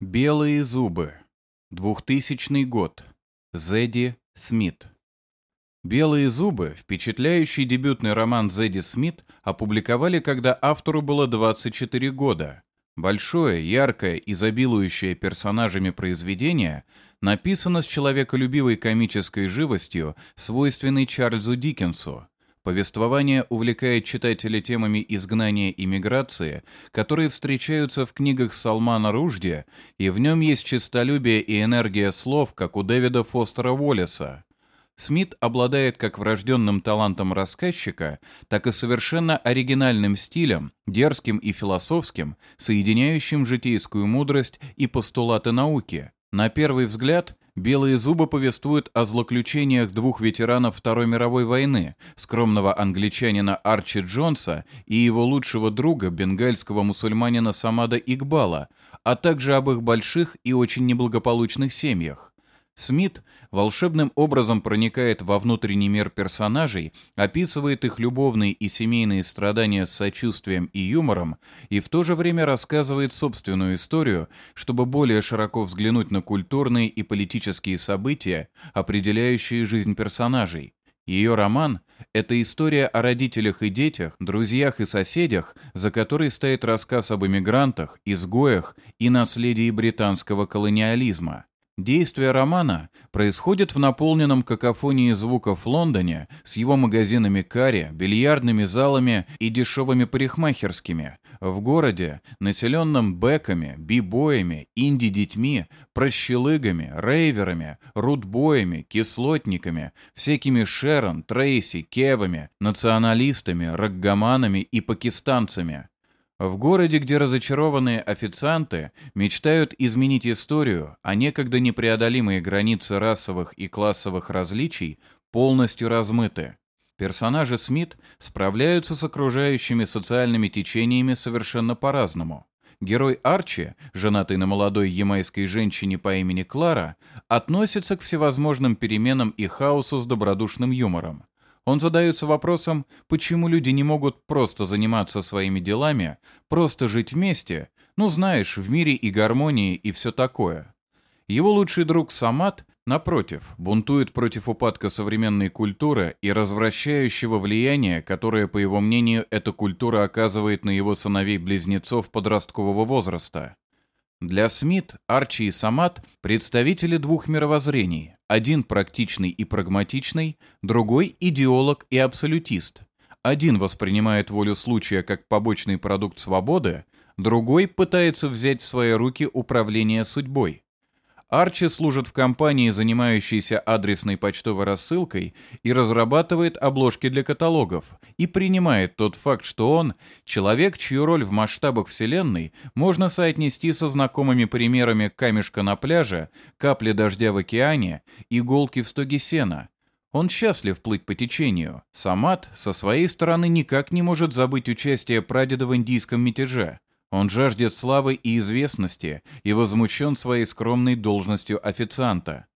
Белые зубы. 2000 год. Зедди Смит. «Белые зубы» — впечатляющий дебютный роман Зедди Смит опубликовали, когда автору было 24 года. Большое, яркое, изобилующее персонажами произведение написано с человеколюбивой комической живостью, свойственной Чарльзу Диккенсу. Повествование увлекает читателя темами изгнания и миграции, которые встречаются в книгах Салмана Ружди, и в нем есть честолюбие и энергия слов, как у Дэвида Фостера Уоллеса. Смит обладает как врожденным талантом рассказчика, так и совершенно оригинальным стилем, дерзким и философским, соединяющим житейскую мудрость и постулаты науки. На первый взгляд, «Белые зубы» повествуют о злоключениях двух ветеранов Второй мировой войны, скромного англичанина Арчи Джонса и его лучшего друга, бенгальского мусульманина Самада Игбала, а также об их больших и очень неблагополучных семьях. Смит волшебным образом проникает во внутренний мир персонажей, описывает их любовные и семейные страдания с сочувствием и юмором и в то же время рассказывает собственную историю, чтобы более широко взглянуть на культурные и политические события, определяющие жизнь персонажей. Ее роман — это история о родителях и детях, друзьях и соседях, за которой стоит рассказ об эмигрантах, изгоях и наследии британского колониализма. Действие романа происходит в наполненном какофонией звуков Лондоне с его магазинами карри, бильярдными залами и дешевыми парикмахерскими, в городе, населенном бэками, бибоями, инди-детьми, прощелыгами, рейверами, рудбоями, кислотниками, всякими Шерон, Трейси, Кевами, националистами, роггоманами и пакистанцами. В городе, где разочарованные официанты мечтают изменить историю, а некогда непреодолимые границы расовых и классовых различий полностью размыты. Персонажи Смит справляются с окружающими социальными течениями совершенно по-разному. Герой Арчи, женатый на молодой ямайской женщине по имени Клара, относится к всевозможным переменам и хаосу с добродушным юмором. Он задается вопросом, почему люди не могут просто заниматься своими делами, просто жить вместе, ну знаешь, в мире и гармонии и все такое. Его лучший друг Самат, напротив, бунтует против упадка современной культуры и развращающего влияния, которое, по его мнению, эта культура оказывает на его сыновей-близнецов подросткового возраста. Для Смит, Арчи и Самат – представители двух мировоззрений. Один практичный и прагматичный, другой – идеолог и абсолютист. Один воспринимает волю случая как побочный продукт свободы, другой пытается взять в свои руки управление судьбой. Арчи служит в компании, занимающейся адресной почтовой рассылкой, и разрабатывает обложки для каталогов, и принимает тот факт, что он — человек, чью роль в масштабах Вселенной можно соотнести со знакомыми примерами камешка на пляже, капли дождя в океане, иголки в стоге сена. Он счастлив плыть по течению. Самат со своей стороны никак не может забыть участие прадеда в индийском мятеже. Он жаждет славы и известности и возмущен своей скромной должностью официанта.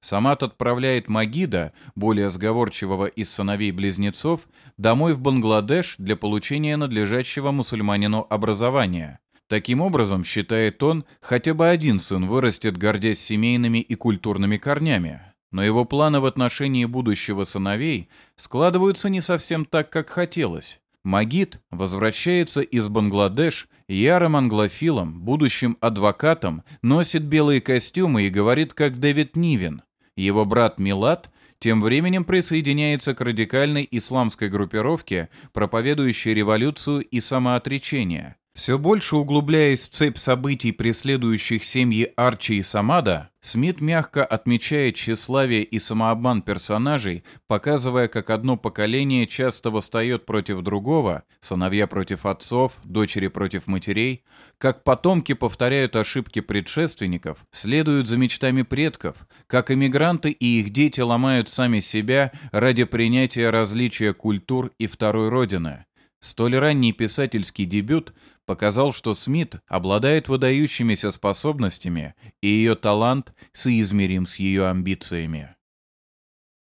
Самат отправляет Магида, более сговорчивого из сыновей-близнецов, домой в Бангладеш для получения надлежащего мусульманину образования. Таким образом, считает он, хотя бы один сын вырастет, гордясь семейными и культурными корнями. Но его планы в отношении будущего сыновей складываются не совсем так, как хотелось. Магид возвращается из Бангладеш ярым англофилом, будущим адвокатом, носит белые костюмы и говорит как Дэвид Нивен. Его брат Милад тем временем присоединяется к радикальной исламской группировке, проповедующей революцию и самоотречение. Все больше углубляясь в цепь событий, преследующих семьи Арчи и Самада, Смит мягко отмечает тщеславие и самообман персонажей, показывая, как одно поколение часто восстает против другого, сыновья против отцов, дочери против матерей, как потомки повторяют ошибки предшественников, следуют за мечтами предков, как эмигранты и их дети ломают сами себя ради принятия различия культур и второй родины. Столь ранний писательский дебют показал, что Смит обладает выдающимися способностями, и ее талант соизмерим с ее амбициями.